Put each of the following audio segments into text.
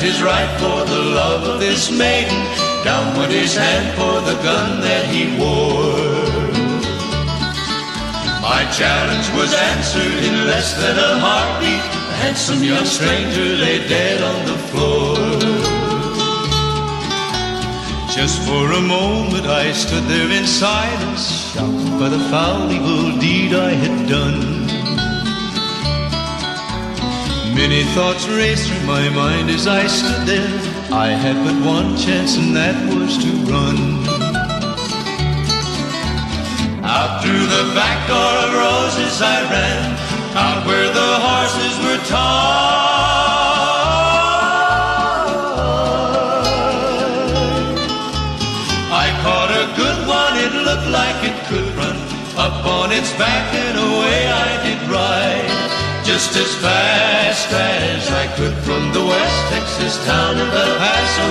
challenged his right for the love of this maiden. Down went his hand for the gun that he wore. My challenge was answered in less than a heartbeat. A handsome young stranger lay dead on the floor. Just for a moment I stood there in silence, shocked by the foul evil deed I had done. Many thoughts raced through my mind as I stood there. I had but one chance, and that was to run. Out through the back door of Rosa's I ran, out where the horses were tied. I caught a good one, it looked like it could run. Up on its back and away I did ride just as fast as I could from the West Texas town of El Paso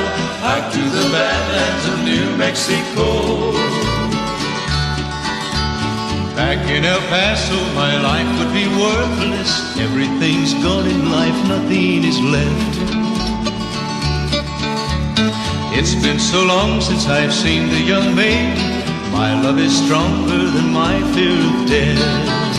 out to the badlands of New Mexico. Back in El Paso, my life would be worthless. Everything's gone in life, nothing is left. It's been so long since I've seen the young maid. My love is stronger than my fear of death.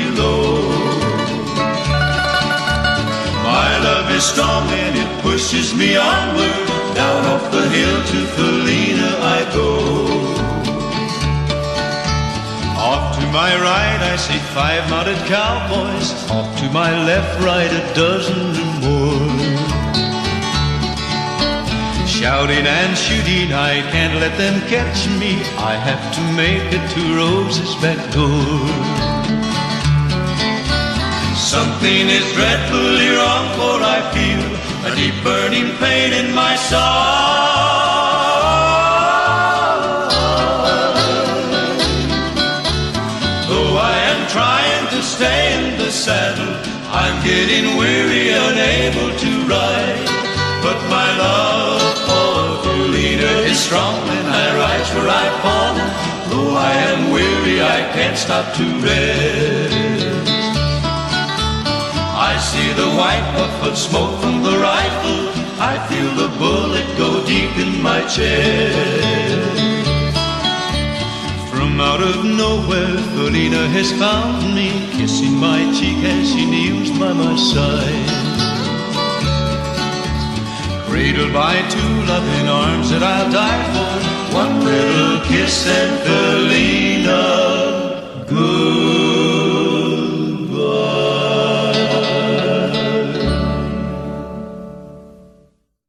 strong and it pushes me onward. Down off the hill to Felina I go. Off to my right I see five mounted cowboys. Off to my left, right a dozen or more. Shouting and shooting, I can't let them catch me. I have to make it to Rosa's back door. Something is dreadfully wrong, for I feel a deep burning pain in my soul. Though I am trying to stay in the saddle, I'm getting weary, unable to ride. But my love for the leader is strong, and I ride where I fall. Though I am weary, I can't stop to rest. I see the white puff of smoke from the rifle. I feel the bullet go deep in my chest. From out of nowhere, Felina has found me, kissing my cheek as she kneels by my side. Cradled by two loving arms that I'll die for, one little kiss and